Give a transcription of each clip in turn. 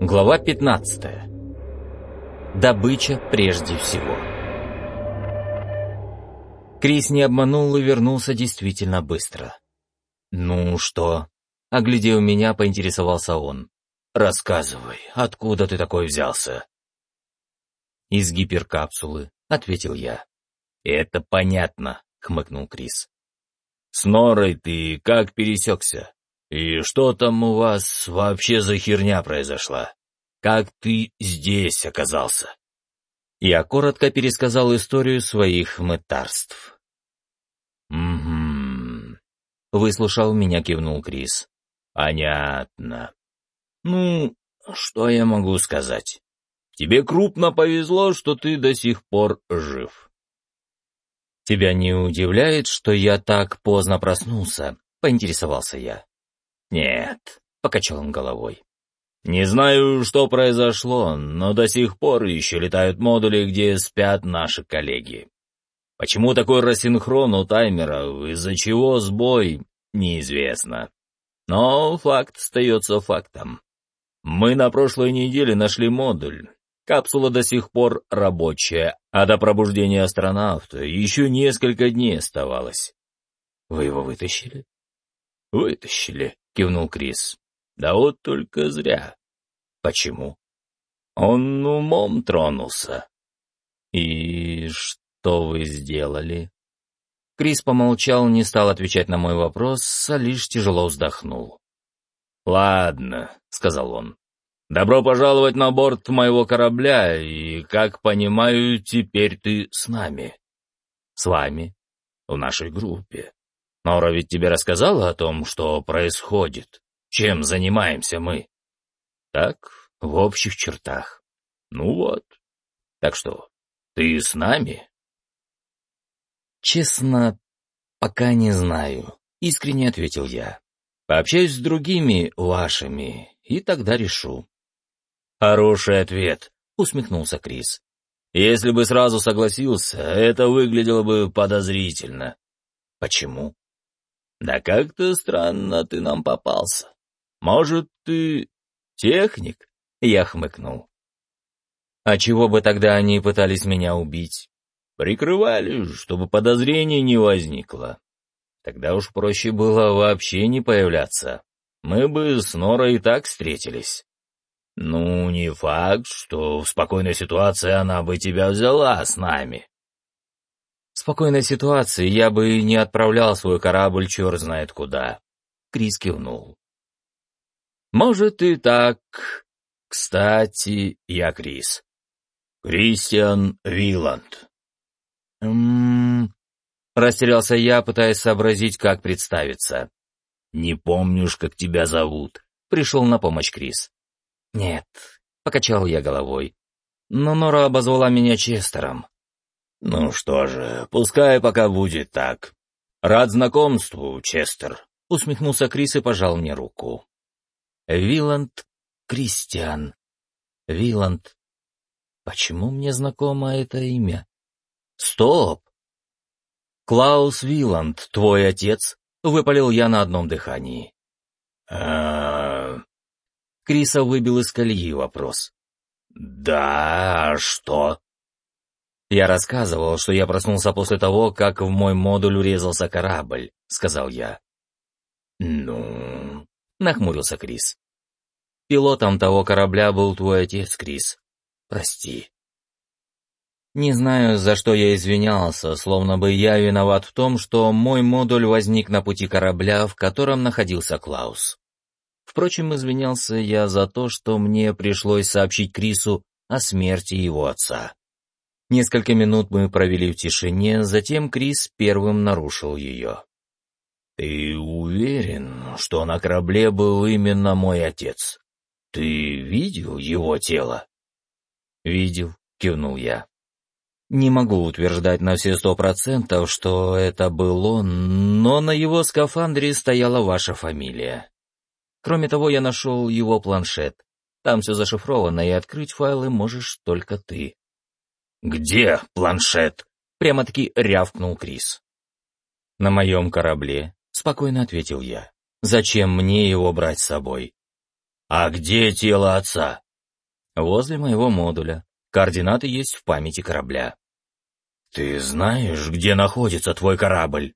Глава 15. Добыча прежде всего. Крис не обманул и вернулся действительно быстро. «Ну что?» — оглядев меня, поинтересовался он. «Рассказывай, откуда ты такой взялся?» «Из гиперкапсулы», — ответил я. «Это понятно», — хмыкнул Крис. «С Норой ты как пересекся?» «И что там у вас вообще за херня произошла? Как ты здесь оказался?» Я коротко пересказал историю своих мытарств. «Угу», — выслушал меня, кивнул Крис. «Понятно. Ну, что я могу сказать? Тебе крупно повезло, что ты до сих пор жив». «Тебя не удивляет, что я так поздно проснулся?» — поинтересовался я. «Нет», — покачал он головой. «Не знаю, что произошло, но до сих пор еще летают модули, где спят наши коллеги. Почему такой рассинхрон у таймеров, из-за чего сбой, неизвестно. Но факт остается фактом. Мы на прошлой неделе нашли модуль. Капсула до сих пор рабочая, а до пробуждения астронавта еще несколько дней оставалось. Вы его вытащили? Вытащили кивнул Крис. Да вот только зря. Почему? Он умом тронулся. И что вы сделали? Крис помолчал, не стал отвечать на мой вопрос, а лишь тяжело вздохнул. «Ладно», — сказал он. «Добро пожаловать на борт моего корабля, и, как понимаю, теперь ты с нами». «С вами?» «В нашей группе. Нора ведь тебе рассказала о том, что происходит, чем занимаемся мы. Так, в общих чертах. Ну вот. Так что, ты с нами? Честно, пока не знаю, искренне ответил я. Пообщаюсь с другими вашими, и тогда решу. Хороший ответ, усмехнулся Крис. Если бы сразу согласился, это выглядело бы подозрительно. Почему? Да как-то странно ты нам попался. Может, ты техник? Я хмыкнул. А чего бы тогда они пытались меня убить? Прикрывали, чтобы подозрений не возникло. Тогда уж проще было вообще не появляться. Мы бы с Норой и так встретились. Ну, не факт, что в спокойной ситуации она бы тебя взяла с нами. Спокойной ситуации я бы не отправлял свой корабль черт знает куда. Крис кивнул. Может и так. Кстати, я Крис. Кристиан Виланд. Ммм... Растерялся я, пытаясь сообразить, как представиться. «Не помнишь, как тебя зовут?» — пришел на помощь Крис. «Нет», — покачал я головой. «Но Нора обозвала меня Честером. «Ну что же, пускай пока будет так. Рад знакомству, Честер», — усмехнулся Крис и пожал мне руку. «Виланд Кристиан. Виланд. Почему мне знакомо это имя? Стоп! Клаус Виланд, твой отец?» — выпалил я на одном дыхании. а Криса выбил из колеи вопрос. «Да, а что?» «Я рассказывал, что я проснулся после того, как в мой модуль урезался корабль», — сказал я. «Ну...» — нахмурился Крис. «Пилотом того корабля был твой отец, Крис. Прости». Не знаю, за что я извинялся, словно бы я виноват в том, что мой модуль возник на пути корабля, в котором находился Клаус. Впрочем, извинялся я за то, что мне пришлось сообщить Крису о смерти его отца. Несколько минут мы провели в тишине, затем Крис первым нарушил ее. «Ты уверен, что на корабле был именно мой отец? Ты видел его тело?» «Видел», — кивнул я. «Не могу утверждать на все сто процентов, что это был он, но на его скафандре стояла ваша фамилия. Кроме того, я нашел его планшет. Там все зашифровано, и открыть файлы можешь только ты. «Где планшет?» — прямо-таки рявкнул Крис. «На моем корабле», — спокойно ответил я. «Зачем мне его брать с собой?» «А где тело отца?» Возле моего модуля. Координаты есть в памяти корабля. «Ты знаешь, где находится твой корабль?»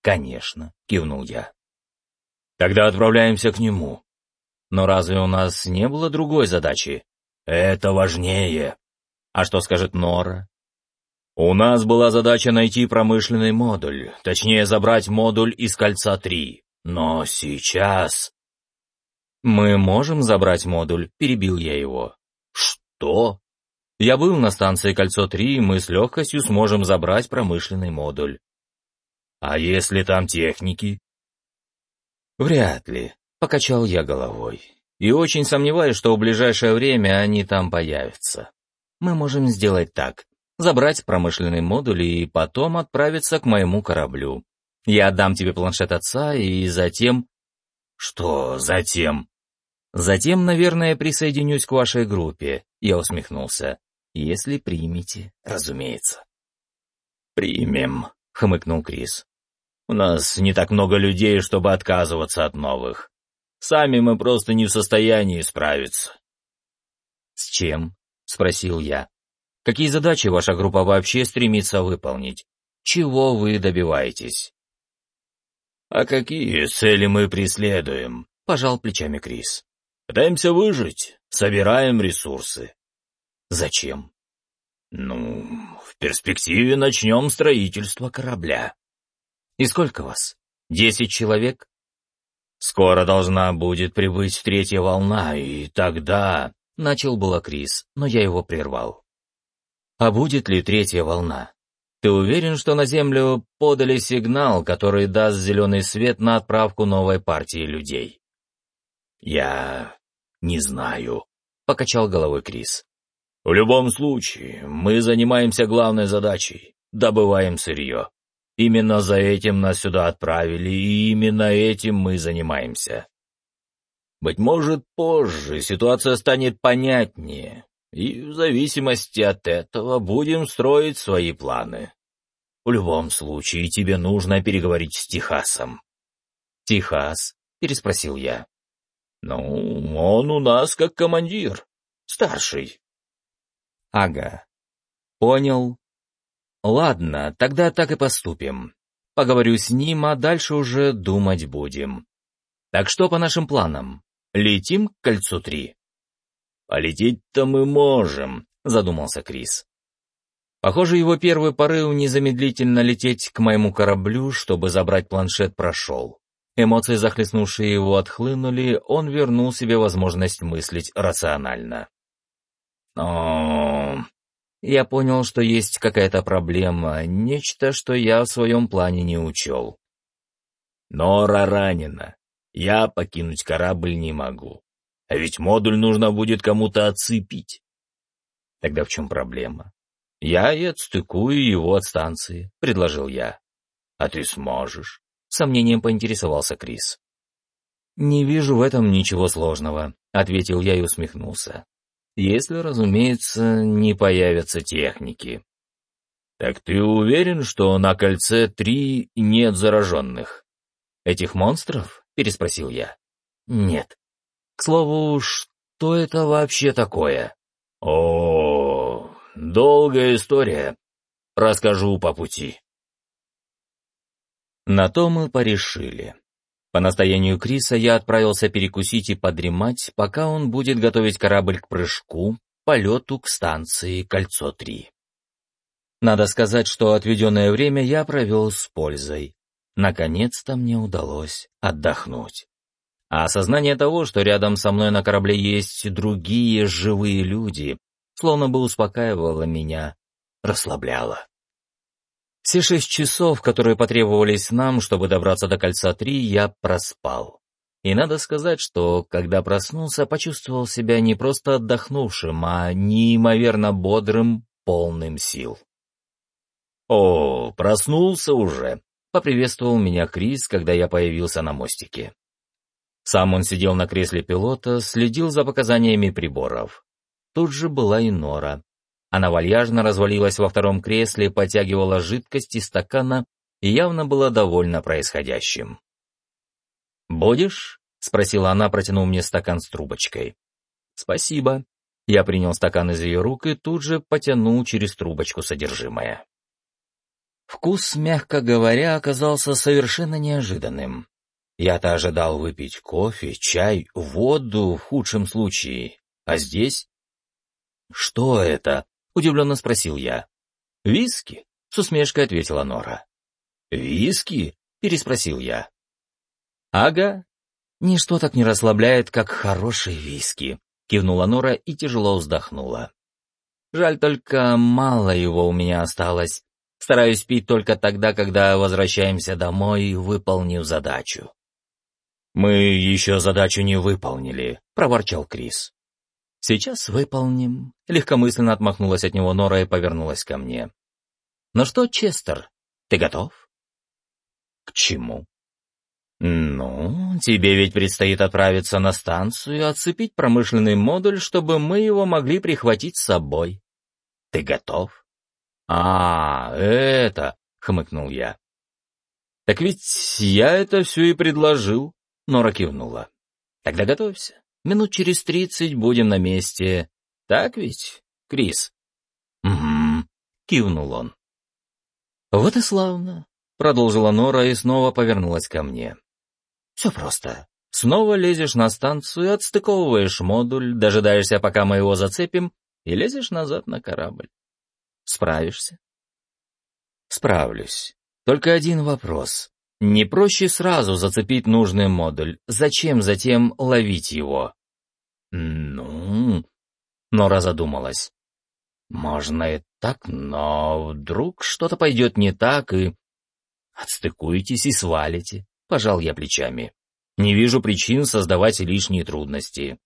«Конечно», — кивнул я. «Тогда отправляемся к нему». «Но разве у нас не было другой задачи?» «Это важнее». «А что скажет Нора?» «У нас была задача найти промышленный модуль, точнее забрать модуль из кольца 3. Но сейчас...» «Мы можем забрать модуль», — перебил я его. «Что?» «Я был на станции Кольцо-3, и мы с легкостью сможем забрать промышленный модуль». «А если там техники?» «Вряд ли», — покачал я головой. «И очень сомневаюсь, что в ближайшее время они там появятся. Мы можем сделать так. Забрать промышленный модуль и потом отправиться к моему кораблю. Я отдам тебе планшет отца, и затем...» «Что затем?» Затем, наверное, присоединюсь к вашей группе, я усмехнулся. Если примете, разумеется. Примем, хмыкнул Крис. У нас не так много людей, чтобы отказываться от новых. Сами мы просто не в состоянии справиться. С чем? Спросил я. Какие задачи ваша группа вообще стремится выполнить? Чего вы добиваетесь? А какие цели мы преследуем? Пожал плечами Крис. Пытаемся выжить, собираем ресурсы. Зачем? Ну, в перспективе начнем строительство корабля. И сколько вас? Десять человек? Скоро должна будет прибыть третья волна, и тогда... Начал было Крис, но я его прервал. А будет ли третья волна? Ты уверен, что на Землю подали сигнал, который даст зеленый свет на отправку новой партии людей? «Я не знаю», — покачал головой Крис. «В любом случае, мы занимаемся главной задачей — добываем сырье. Именно за этим нас сюда отправили, и именно этим мы занимаемся. Быть может, позже ситуация станет понятнее, и в зависимости от этого будем строить свои планы. В любом случае, тебе нужно переговорить с Техасом». «Техас?» — переспросил я. Ну, он у нас как командир. Старший. Ага. Понял. Ладно, тогда так и поступим. Поговорю с ним, а дальше уже думать будем. Так что по нашим планам? Летим к кольцу 3? Полететь-то мы можем, задумался Крис. Похоже, его первый порыв незамедлительно лететь к моему кораблю, чтобы забрать планшет, прошел. Эмоции, захлестнувшие его, отхлынули, он вернул себе возможность мыслить рационально. Но я понял, что есть какая-то проблема, нечто, что я в своем плане не учел. Нора ранена. Я покинуть корабль не могу. А ведь модуль нужно будет кому-то отцепить. Тогда в чем проблема? Я и отстыкую его от станции, предложил я. А ты сможешь? сомнением поинтересовался Крис. «Не вижу в этом ничего сложного», — ответил я и усмехнулся. «Если, разумеется, не появятся техники». «Так ты уверен, что на кольце три нет зараженных?» «Этих монстров?» — переспросил я. «Нет. К слову, что это вообще такое?» «О, долгая история. Расскажу по пути». На то мы порешили. По настоянию Криса я отправился перекусить и подремать, пока он будет готовить корабль к прыжку, полету к станции Кольцо-3. Надо сказать, что отведенное время я провел с пользой. Наконец-то мне удалось отдохнуть. А осознание того, что рядом со мной на корабле есть другие живые люди, словно бы успокаивало меня, расслабляло. Все шесть часов, которые потребовались нам, чтобы добраться до кольца 3, я проспал. И надо сказать, что, когда проснулся, почувствовал себя не просто отдохнувшим, а неимоверно бодрым, полным сил. «О, проснулся уже!» — поприветствовал меня Крис, когда я появился на мостике. Сам он сидел на кресле пилота, следил за показаниями приборов. Тут же была и Нора, она вальяжно развалилась во втором кресле, потягивала жидкость из стакана и явно была довольна происходящим. «Будешь?» — спросила она, протянув мне стакан с трубочкой. «Спасибо». Я принял стакан из ее рук и тут же потянул через трубочку содержимое. Вкус, мягко говоря, оказался совершенно неожиданным. Я-то ожидал выпить кофе, чай, воду в худшем случае, а здесь... «Что это?» — удивленно спросил я. «Виски», — с усмешкой ответила Нора. «Виски?» — переспросил я. «Ага. Ничто так не расслабляет, как хороший виски», — кивнула Нора и тяжело вздохнула. «Жаль только, мало его у меня осталось. Стараюсь пить только тогда, когда возвращаемся домой, выполнив задачу». «Мы еще задачу не выполнили», — проворчал Крис. «Сейчас выполним», — легкомысленно отмахнулась от него Нора и повернулась ко мне. «Ну что, Честер, ты готов?» «К чему?» «Ну, тебе ведь предстоит отправиться на станцию и отцепить промышленный модуль, чтобы мы его могли прихватить с собой. Ты готов?» «А, это...» — хмыкнул я. «Так ведь я это все и предложил», — Нора кивнула. «Тогда готовься. Минут через тридцать будем на месте. Так ведь, Крис?» «Угу», — кивнул он. «Вот и славно», — продолжила Нора и снова повернулась ко мне. Все просто. Снова лезешь на станцию, отстыковываешь модуль, дожидаешься, пока мы его зацепим, и лезешь назад на корабль. Справишься? Справлюсь. Только один вопрос. Не проще сразу зацепить нужный модуль. Зачем затем ловить его? Ну... Нора задумалась. Можно и так, но вдруг что-то пойдет не так, и... Отстыкуетесь и свалите пожал я плечами. Не вижу причин создавать лишние трудности.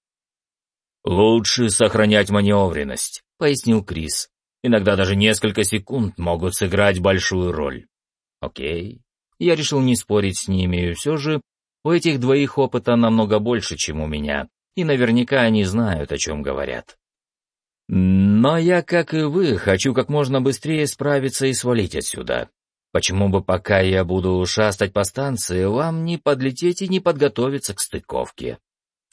«Лучше сохранять маневренность», — пояснил Крис. «Иногда даже несколько секунд могут сыграть большую роль». «Окей». Я решил не спорить с ними, и все же у этих двоих опыта намного больше, чем у меня, и наверняка они знают, о чем говорят. Но я, как и вы, хочу как можно быстрее справиться и свалить отсюда. Почему бы пока я буду шастать по станции, вам не подлететь и не подготовиться к стыковке?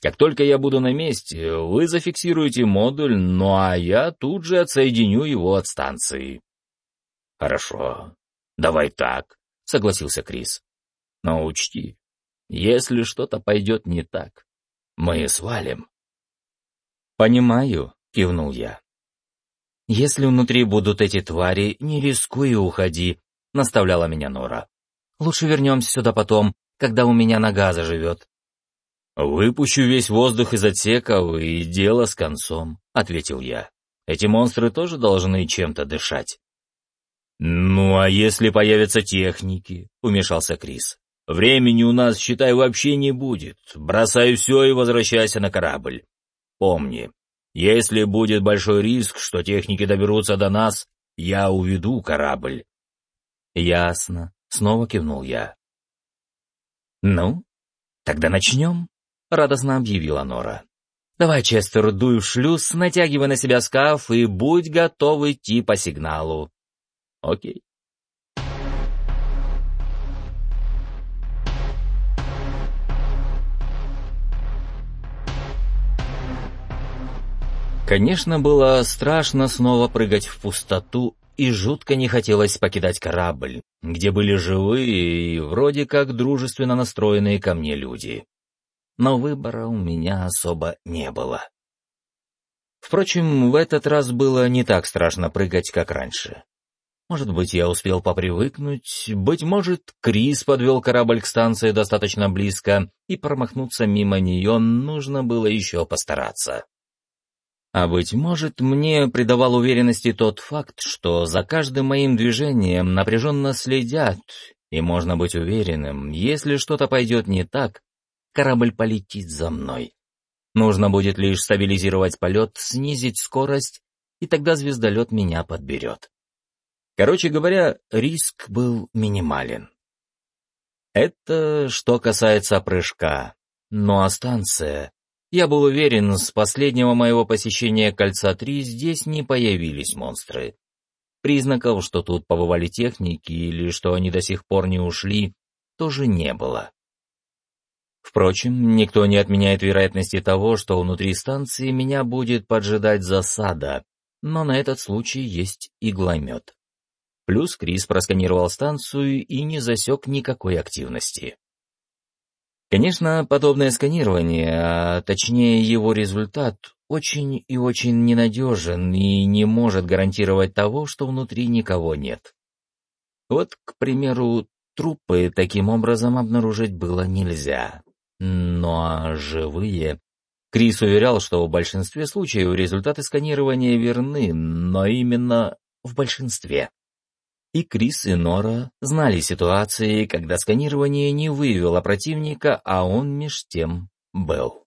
Как только я буду на месте, вы зафиксируете модуль, ну а я тут же отсоединю его от станции. Хорошо, давай так, согласился Крис. Но учти, если что-то пойдет не так, мы свалим. Понимаю, кивнул я. Если внутри будут эти твари, не рискуй и уходи, — наставляла меня Нора. «Лучше вернемся сюда потом, когда у меня нога заживет». «Выпущу весь воздух из отсеков, и дело с концом», — ответил я. «Эти монстры тоже должны чем-то дышать». «Ну, а если появятся техники?» — умешался Крис. «Времени у нас, считай, вообще не будет. Бросай все и возвращайся на корабль. Помни, если будет большой риск, что техники доберутся до нас, я уведу корабль. «Ясно», — снова кивнул я. «Ну, тогда начнем», — радостно объявила Нора. «Давай, Честер, дуй в шлюз, натягивай на себя скаф и будь готов идти по сигналу». «Окей». Конечно, было страшно снова прыгать в пустоту и жутко не хотелось покидать корабль, где были живые и вроде как дружественно настроенные ко мне люди. Но выбора у меня особо не было. Впрочем, в этот раз было не так страшно прыгать, как раньше. Может быть, я успел попривыкнуть, быть может, Крис подвел корабль к станции достаточно близко, и промахнуться мимо нее нужно было еще постараться. А быть может, мне придавал уверенности тот факт, что за каждым моим движением напряженно следят, и можно быть уверенным, если что-то пойдет не так, корабль полетит за мной. Нужно будет лишь стабилизировать полет, снизить скорость, и тогда звездолет меня подберет. Короче говоря, риск был минимален. Это что касается прыжка. Ну а станция я был уверен, с последнего моего посещения Кольца-3 здесь не появились монстры. Признаков, что тут побывали техники или что они до сих пор не ушли, тоже не было. Впрочем, никто не отменяет вероятности того, что внутри станции меня будет поджидать засада, но на этот случай есть игломет. Плюс Крис просканировал станцию и не засек никакой активности. Конечно, подобное сканирование, а точнее его результат, очень и очень ненадежен и не может гарантировать того, что внутри никого нет. Вот, к примеру, трупы таким образом обнаружить было нельзя. Но живые... Крис уверял, что в большинстве случаев результаты сканирования верны, но именно в большинстве. И Крис, и Нора знали ситуации, когда сканирование не выявило противника, а он меж тем был.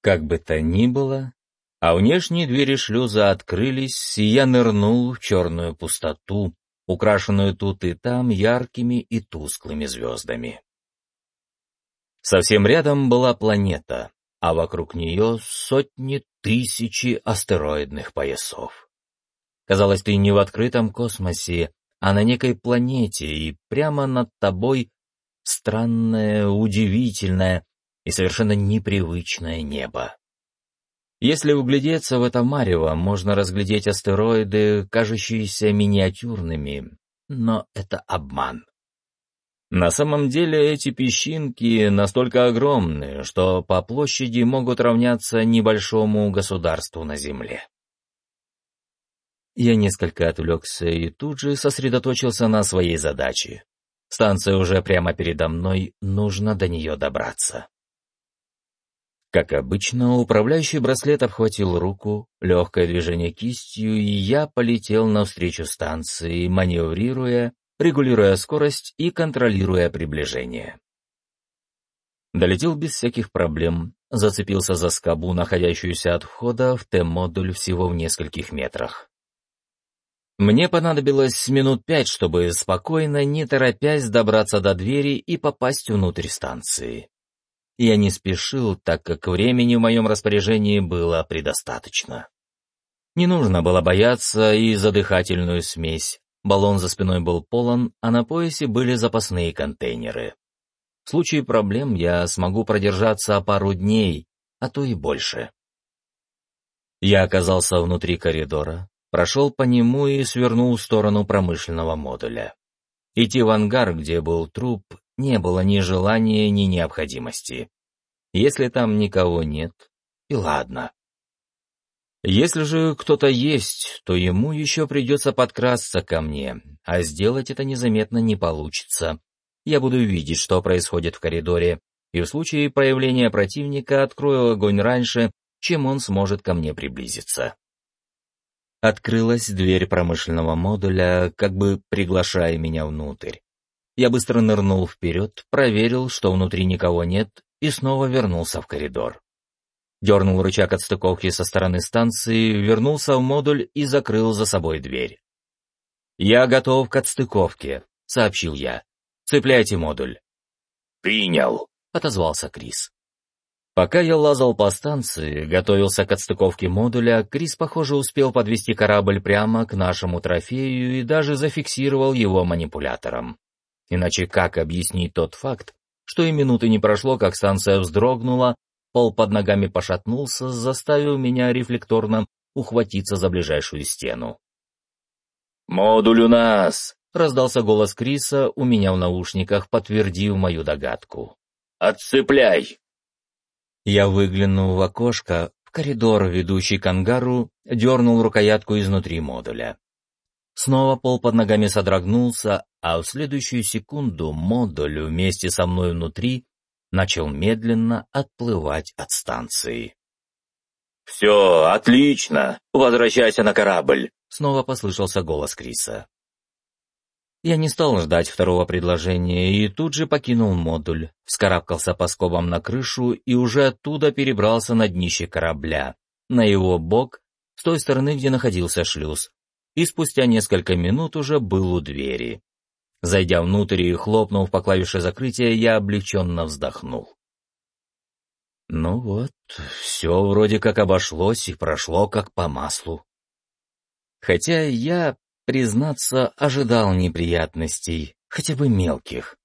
Как бы то ни было, а внешние двери шлюза открылись, и я нырнул в черную пустоту, украшенную тут и там яркими и тусклыми звездами. Совсем рядом была планета, а вокруг нее сотни тысячи астероидных поясов. Казалось, ты не в открытом космосе, а на некой планете, и прямо над тобой странное, удивительное и совершенно непривычное небо. Если углядеться в это марево, можно разглядеть астероиды, кажущиеся миниатюрными, но это обман. На самом деле эти песчинки настолько огромны, что по площади могут равняться небольшому государству на Земле. Я несколько отвлекся и тут же сосредоточился на своей задаче. Станция уже прямо передо мной, нужно до нее добраться. Как обычно, управляющий браслет обхватил руку, легкое движение кистью, и я полетел навстречу станции, маневрируя регулируя скорость и контролируя приближение. Долетел без всяких проблем, зацепился за скобу, находящуюся от входа в Т-модуль всего в нескольких метрах. Мне понадобилось минут пять, чтобы спокойно, не торопясь, добраться до двери и попасть внутрь станции. Я не спешил, так как времени в моем распоряжении было предостаточно. Не нужно было бояться и задыхательную смесь, Баллон за спиной был полон, а на поясе были запасные контейнеры. В случае проблем я смогу продержаться пару дней, а то и больше. Я оказался внутри коридора, прошел по нему и свернул в сторону промышленного модуля. Идти в ангар, где был труп, не было ни желания, ни необходимости. Если там никого нет, и ладно. Если же кто-то есть, то ему еще придется подкрасться ко мне, а сделать это незаметно не получится. Я буду видеть, что происходит в коридоре, и в случае появления противника открою огонь раньше, чем он сможет ко мне приблизиться. Открылась дверь промышленного модуля, как бы приглашая меня внутрь. Я быстро нырнул вперед, проверил, что внутри никого нет, и снова вернулся в коридор дернул рычаг отстыковки со стороны станции, вернулся в модуль и закрыл за собой дверь. «Я готов к отстыковке», — сообщил я. «Цепляйте модуль». «Принял», — отозвался Крис. Пока я лазал по станции, готовился к отстыковке модуля, Крис, похоже, успел подвести корабль прямо к нашему трофею и даже зафиксировал его манипулятором. Иначе как объяснить тот факт, что и минуты не прошло, как станция вздрогнула, Пол под ногами пошатнулся, заставив меня рефлекторно ухватиться за ближайшую стену. «Модуль у нас!» — раздался голос Криса у меня в наушниках, подтвердив мою догадку. «Отцепляй!» Я выглянул в окошко, в коридор, ведущий к ангару, дернул рукоятку изнутри модуля. Снова пол под ногами содрогнулся, а в следующую секунду модуль вместе со мной внутри начал медленно отплывать от станции. «Все, отлично! Возвращайся на корабль!» Снова послышался голос Криса. Я не стал ждать второго предложения и тут же покинул модуль, вскарабкался по скобам на крышу и уже оттуда перебрался на днище корабля, на его бок, с той стороны, где находился шлюз, и спустя несколько минут уже был у двери. Зайдя внутрь и хлопнув по клавише закрытия, я облегченно вздохнул. Ну вот, все вроде как обошлось и прошло как по маслу. Хотя я, признаться, ожидал неприятностей, хотя бы мелких.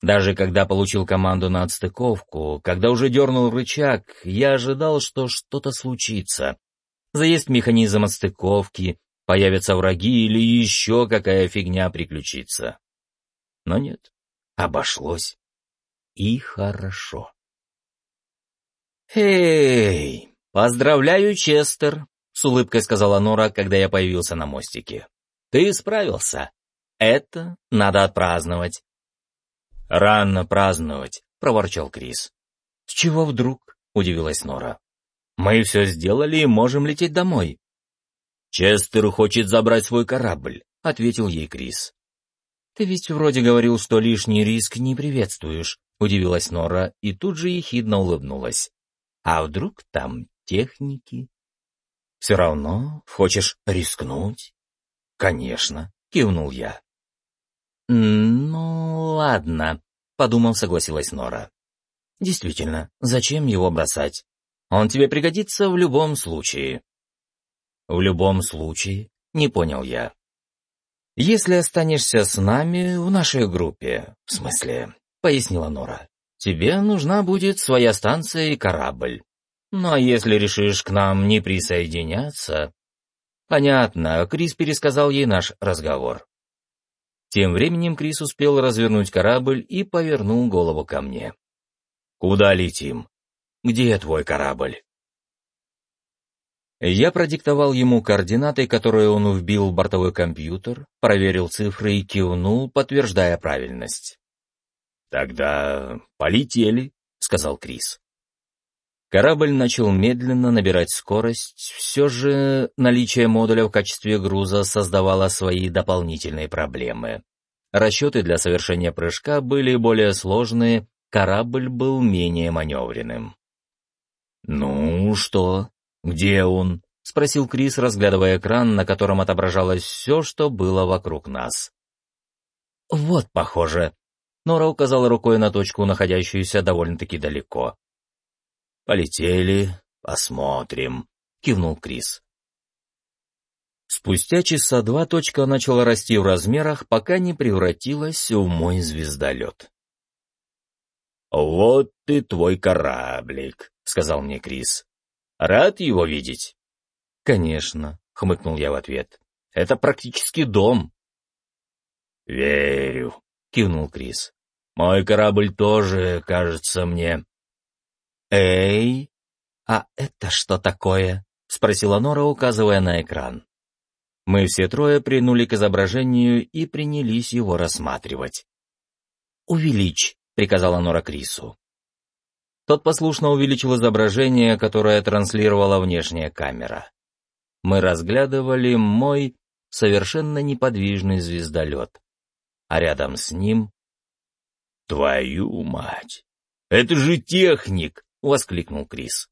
Даже когда получил команду на отстыковку, когда уже дернул рычаг, я ожидал, что что-то случится. Заесть механизм отстыковки, появятся враги или еще какая фигня приключится. Но нет, обошлось. И хорошо. «Эй, поздравляю, Честер!» — с улыбкой сказала Нора, когда я появился на мостике. «Ты справился. Это надо отпраздновать. «Рано праздновать», — проворчал Крис. «С чего вдруг?» — удивилась Нора. «Мы все сделали и можем лететь домой». «Честер хочет забрать свой корабль», — ответил ей Крис. «Ты ведь вроде говорил, что лишний риск не приветствуешь», — удивилась Нора и тут же ехидно улыбнулась. «А вдруг там техники?» «Все равно хочешь рискнуть?» «Конечно», — кивнул я. «Ну, ладно», — подумал, согласилась Нора. «Действительно, зачем его бросать? Он тебе пригодится в любом случае». «В любом случае?» — не понял я. «Если останешься с нами в нашей группе, в смысле?» — пояснила Нора. «Тебе нужна будет своя станция и корабль. Ну а если решишь к нам не присоединяться...» «Понятно», — Крис пересказал ей наш разговор. Тем временем Крис успел развернуть корабль и повернул голову ко мне. «Куда летим? Где твой корабль?» Я продиктовал ему координаты, которые он вбил в бортовой компьютер, проверил цифры и кивнул, подтверждая правильность. «Тогда полетели», — сказал Крис. Корабль начал медленно набирать скорость, все же наличие модуля в качестве груза создавало свои дополнительные проблемы. Расчеты для совершения прыжка были более сложные, корабль был менее маневренным. «Ну что? Где он?» — спросил Крис, разглядывая экран, на котором отображалось все, что было вокруг нас. «Вот, похоже». Нора указала рукой на точку, находящуюся довольно-таки далеко. «Полетели, посмотрим», — кивнул Крис. Спустя часа два точка начала расти в размерах, пока не превратилась в мой звездолет. «Вот ты твой кораблик», — сказал мне Крис. «Рад его видеть?» «Конечно», — хмыкнул я в ответ. «Это практически дом». «Верю», — кивнул Крис. «Мой корабль тоже кажется мне «Эй, а это что такое?» — спросила Нора, указывая на экран. Мы все трое принули к изображению и принялись его рассматривать. «Увеличь», — приказала Нора Крису. Тот послушно увеличил изображение, которое транслировала внешняя камера. Мы разглядывали мой совершенно неподвижный звездолет, а рядом с ним... «Твою мать! Это же техник!» — воскликнул Крис.